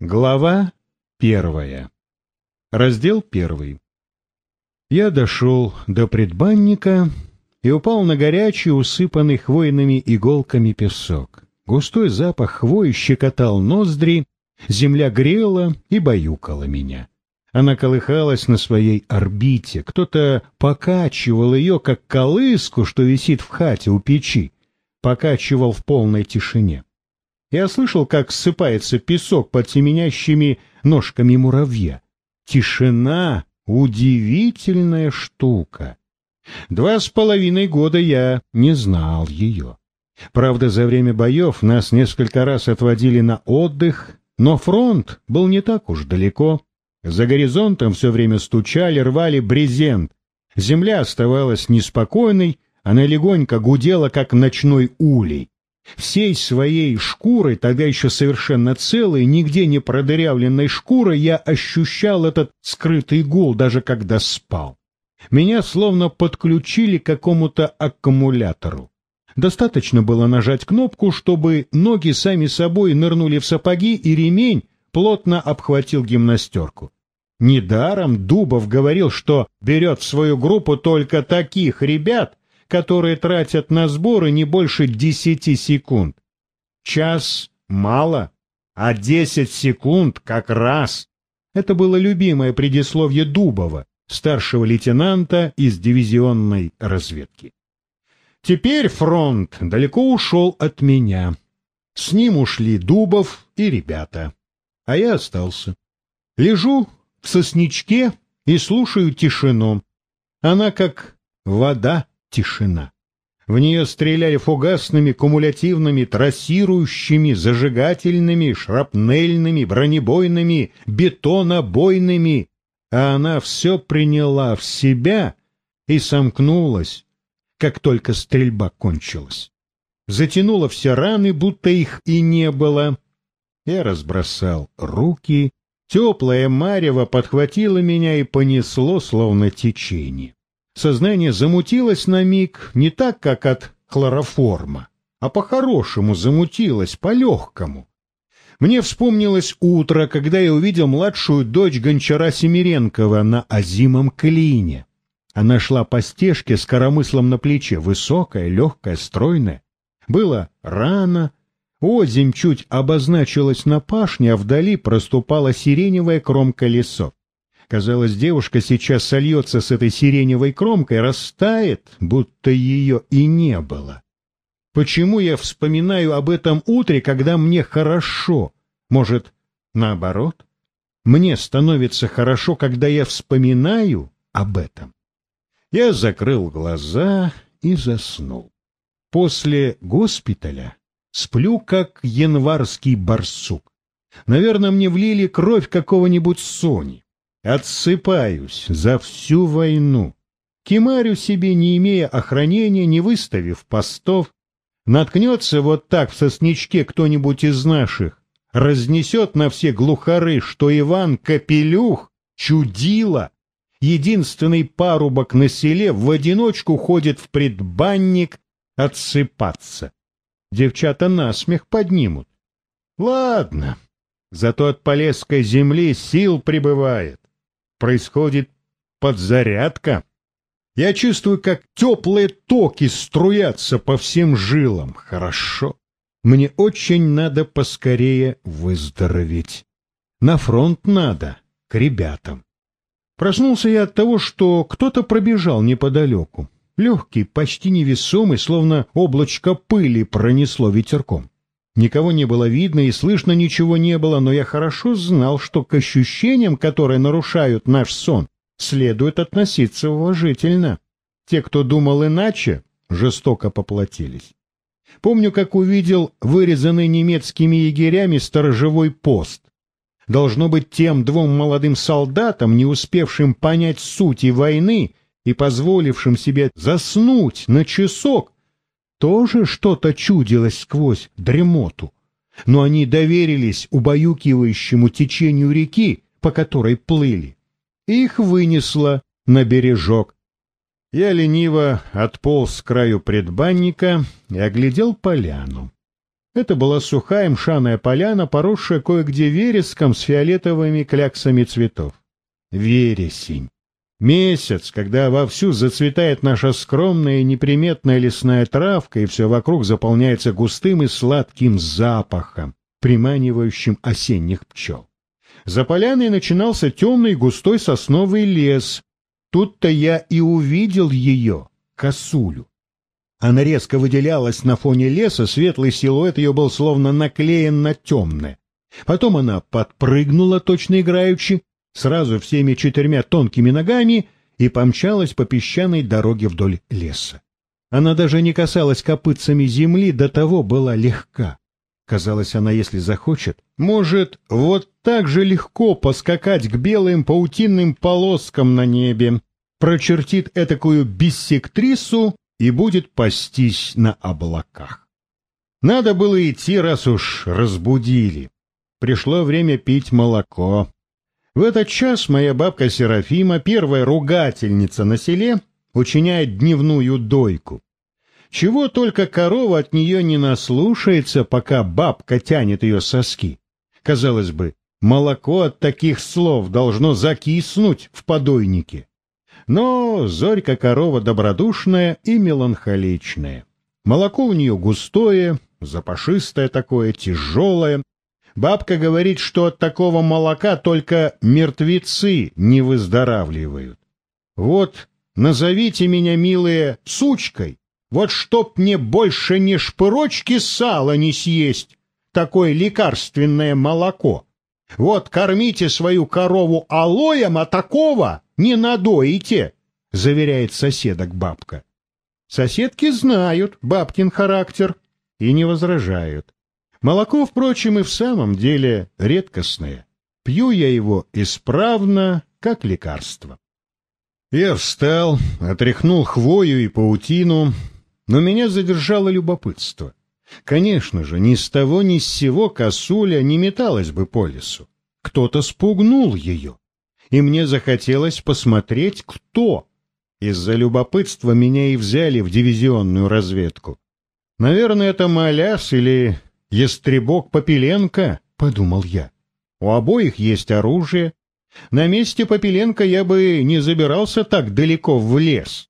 Глава первая. Раздел первый. Я дошел до предбанника и упал на горячий, усыпанный хвойными иголками песок. Густой запах хвои щекотал ноздри, земля грела и баюкала меня. Она колыхалась на своей орбите, кто-то покачивал ее, как колыску, что висит в хате у печи, покачивал в полной тишине. Я слышал, как ссыпается песок под семенящими ножками муравья. Тишина — удивительная штука. Два с половиной года я не знал ее. Правда, за время боев нас несколько раз отводили на отдых, но фронт был не так уж далеко. За горизонтом все время стучали, рвали брезент. Земля оставалась неспокойной, она легонько гудела, как ночной улей. Всей своей шкурой, тогда еще совершенно целой, нигде не продырявленной шкурой, я ощущал этот скрытый гул, даже когда спал. Меня словно подключили к какому-то аккумулятору. Достаточно было нажать кнопку, чтобы ноги сами собой нырнули в сапоги, и ремень плотно обхватил гимнастерку. Недаром Дубов говорил, что берет в свою группу только таких ребят, которые тратят на сборы не больше десяти секунд. Час мало, а десять секунд как раз. Это было любимое предисловие Дубова, старшего лейтенанта из дивизионной разведки. Теперь фронт далеко ушел от меня. С ним ушли Дубов и ребята. А я остался. Лежу в сосничке и слушаю тишину. Она как вода тишина. В нее стреляли фугасными, кумулятивными, трассирующими, зажигательными, шрапнельными, бронебойными, бетонобойными, а она все приняла в себя и сомкнулась, как только стрельба кончилась. Затянула все раны, будто их и не было. Я разбросал руки, теплое марево подхватило меня и понесло, словно течение. Сознание замутилось на миг не так, как от хлороформа, а по-хорошему замутилось, по-легкому. Мне вспомнилось утро, когда я увидел младшую дочь гончара Семиренкова на озимом клине. Она шла по стежке с коромыслом на плече, высокая, легкая, стройная. Было рано, озимь чуть обозначилась на пашне, а вдали проступала сиреневая кромка лесов. Казалось, девушка сейчас сольется с этой сиреневой кромкой, растает, будто ее и не было. Почему я вспоминаю об этом утре, когда мне хорошо? Может, наоборот? Мне становится хорошо, когда я вспоминаю об этом. Я закрыл глаза и заснул. После госпиталя сплю, как январский барсук. Наверное, мне влили кровь какого-нибудь Сони. Отсыпаюсь за всю войну. Кимарю себе, не имея охранения, не выставив постов. Наткнется вот так в сосничке кто-нибудь из наших, разнесет на все глухары, что Иван Капелюх чудило. Единственный парубок на селе в одиночку ходит в предбанник отсыпаться. Девчата насмех поднимут. Ладно, зато от Полесской земли сил прибывает происходит подзарядка. Я чувствую, как теплые токи струятся по всем жилам. Хорошо. Мне очень надо поскорее выздороветь. На фронт надо, к ребятам. Проснулся я от того, что кто-то пробежал неподалеку. Легкий, почти невесомый, словно облачко пыли пронесло ветерком. Никого не было видно и слышно ничего не было, но я хорошо знал, что к ощущениям, которые нарушают наш сон, следует относиться уважительно. Те, кто думал иначе, жестоко поплатились. Помню, как увидел вырезанный немецкими егерями сторожевой пост. Должно быть тем двум молодым солдатам, не успевшим понять сути войны и позволившим себе заснуть на часок, тоже что-то чудилось сквозь дремоту, но они доверились убаюкивающему течению реки, по которой плыли. Их вынесло на бережок. Я лениво отполз с краю предбанника и оглядел поляну. Это была сухая мшаная поляна, поросшая кое-где вереском с фиолетовыми кляксами цветов. Вересень. Месяц, когда вовсю зацветает наша скромная и неприметная лесная травка, и все вокруг заполняется густым и сладким запахом, приманивающим осенних пчел. За поляной начинался темный густой сосновый лес. Тут-то я и увидел ее, косулю. Она резко выделялась на фоне леса, светлый силуэт ее был словно наклеен на темное. Потом она подпрыгнула, точно играючи, сразу всеми четырьмя тонкими ногами и помчалась по песчаной дороге вдоль леса. Она даже не касалась копытцами земли, до того была легка. Казалось, она, если захочет, может вот так же легко поскакать к белым паутинным полоскам на небе, прочертит этакую биссектрису и будет пастись на облаках. Надо было идти, раз уж разбудили. Пришло время пить молоко. В этот час моя бабка Серафима, первая ругательница на селе, учиняет дневную дойку. Чего только корова от нее не наслушается, пока бабка тянет ее соски. Казалось бы, молоко от таких слов должно закиснуть в подойнике. Но Зорька корова добродушная и меланхоличная. Молоко у нее густое, запашистое такое, тяжелое, Бабка говорит, что от такого молока только мертвецы не выздоравливают. Вот назовите меня, милые, сучкой, вот чтоб мне больше ни шпырочки сала не съесть, такое лекарственное молоко. Вот кормите свою корову алоем, а такого не надоите, заверяет соседок бабка. Соседки знают бабкин характер и не возражают. Молоко, впрочем, и в самом деле редкостное. Пью я его исправно, как лекарство. Я встал, отряхнул хвою и паутину, но меня задержало любопытство. Конечно же, ни с того ни с сего косуля не металась бы по лесу. Кто-то спугнул ее, и мне захотелось посмотреть, кто. Из-за любопытства меня и взяли в дивизионную разведку. Наверное, это Маляс или Ястребок Попеленко, — подумал я. У обоих есть оружие. На месте Попеленко я бы не забирался так далеко в лес.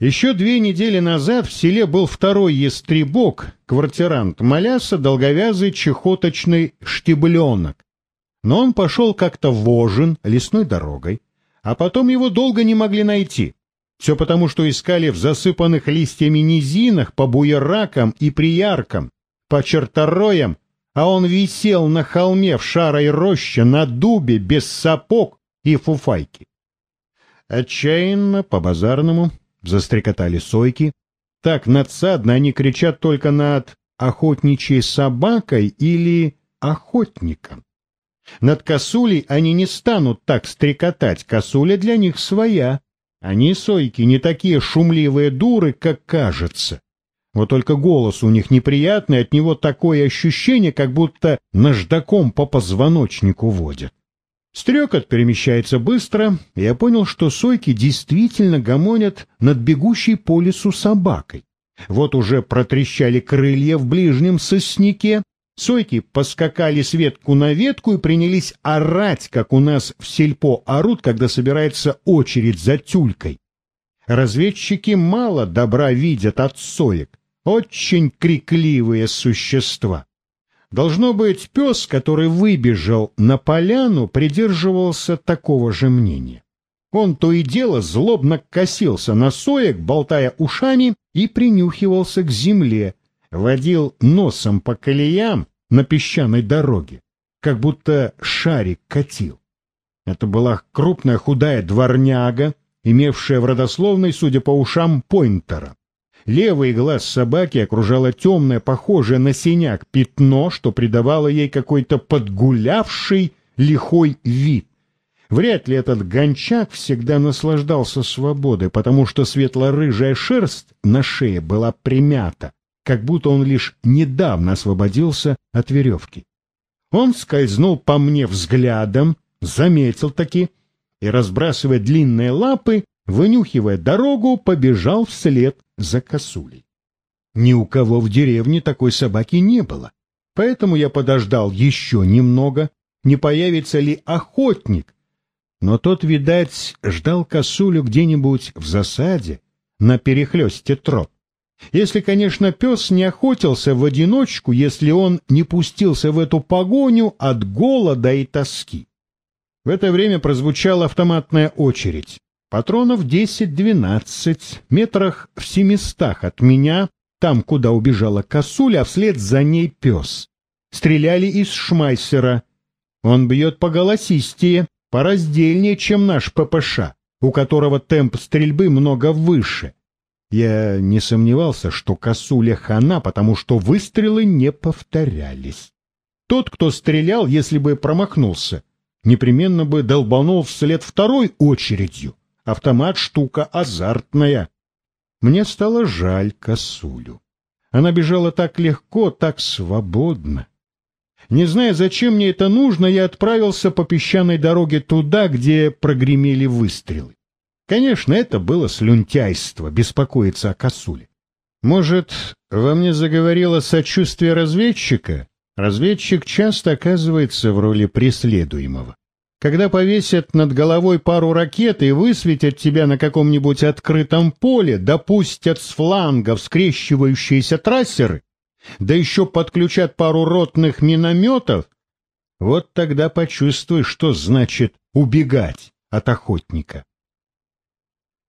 Еще две недели назад в селе был второй ястребок, квартирант Маляса, долговязый чехоточный штебленок. Но он пошел как-то вожен лесной дорогой, а потом его долго не могли найти. Все потому, что искали в засыпанных листьями низинах по буеракам и прияркам, по чертороям, а он висел на холме в шарой роще на дубе без сапог и фуфайки. Отчаянно, по-базарному, застрекотали сойки. Так надсадно они кричат только над охотничьей собакой или охотником. Над косулей они не станут так стрекотать, косуля для них своя. Они, сойки, не такие шумливые дуры, как кажется. Вот только голос у них неприятный, от него такое ощущение, как будто наждаком по позвоночнику водят. Стрекот перемещается быстро, и я понял, что сойки действительно гомонят над бегущей по лесу собакой. Вот уже протрещали крылья в ближнем сосняке, сойки поскакали с ветку на ветку и принялись орать, как у нас в сельпо орут, когда собирается очередь за тюлькой. Разведчики мало добра видят от соек. Очень крикливые существа. Должно быть, пес, который выбежал на поляну, придерживался такого же мнения. Он то и дело злобно косился на соек, болтая ушами, и принюхивался к земле, водил носом по колеям на песчаной дороге, как будто шарик катил. Это была крупная худая дворняга, имевшая в родословной, судя по ушам, пойнтера. Левый глаз собаки окружало темное, похожее на синяк, пятно, что придавало ей какой-то подгулявший лихой вид. Вряд ли этот гончак всегда наслаждался свободой, потому что светло-рыжая шерсть на шее была примята, как будто он лишь недавно освободился от веревки. Он скользнул по мне взглядом, заметил таки, и, разбрасывая длинные лапы, вынюхивая дорогу, побежал вслед за косулей. Ни у кого в деревне такой собаки не было. Поэтому я подождал еще немного, не появится ли охотник. Но тот, видать, ждал косулю где-нибудь в засаде, на перехлесте троп. Если, конечно, пес не охотился в одиночку, если он не пустился в эту погоню от голода и тоски. В это время прозвучала автоматная очередь. Патронов десять-двенадцать, метрах в семистах от меня, там, куда убежала косуля, а вслед за ней пес. Стреляли из шмайсера. Он бьет по голосистее, пораздельнее, чем наш ППШ, у которого темп стрельбы много выше. Я не сомневался, что косуля хана, потому что выстрелы не повторялись. Тот, кто стрелял, если бы промахнулся, непременно бы долбанул вслед второй очередью. Автомат — штука азартная. Мне стало жаль косулю. Она бежала так легко, так свободно. Не зная, зачем мне это нужно, я отправился по песчаной дороге туда, где прогремели выстрелы. Конечно, это было слюнтяйство, беспокоиться о косуле. Может, во мне заговорило сочувствие разведчика? Разведчик часто оказывается в роли преследуемого. Когда повесят над головой пару ракет и высветят тебя на каком-нибудь открытом поле, допустят с флангов скрещивающиеся трассеры, да еще подключат пару ротных минометов, вот тогда почувствуй, что значит убегать от охотника.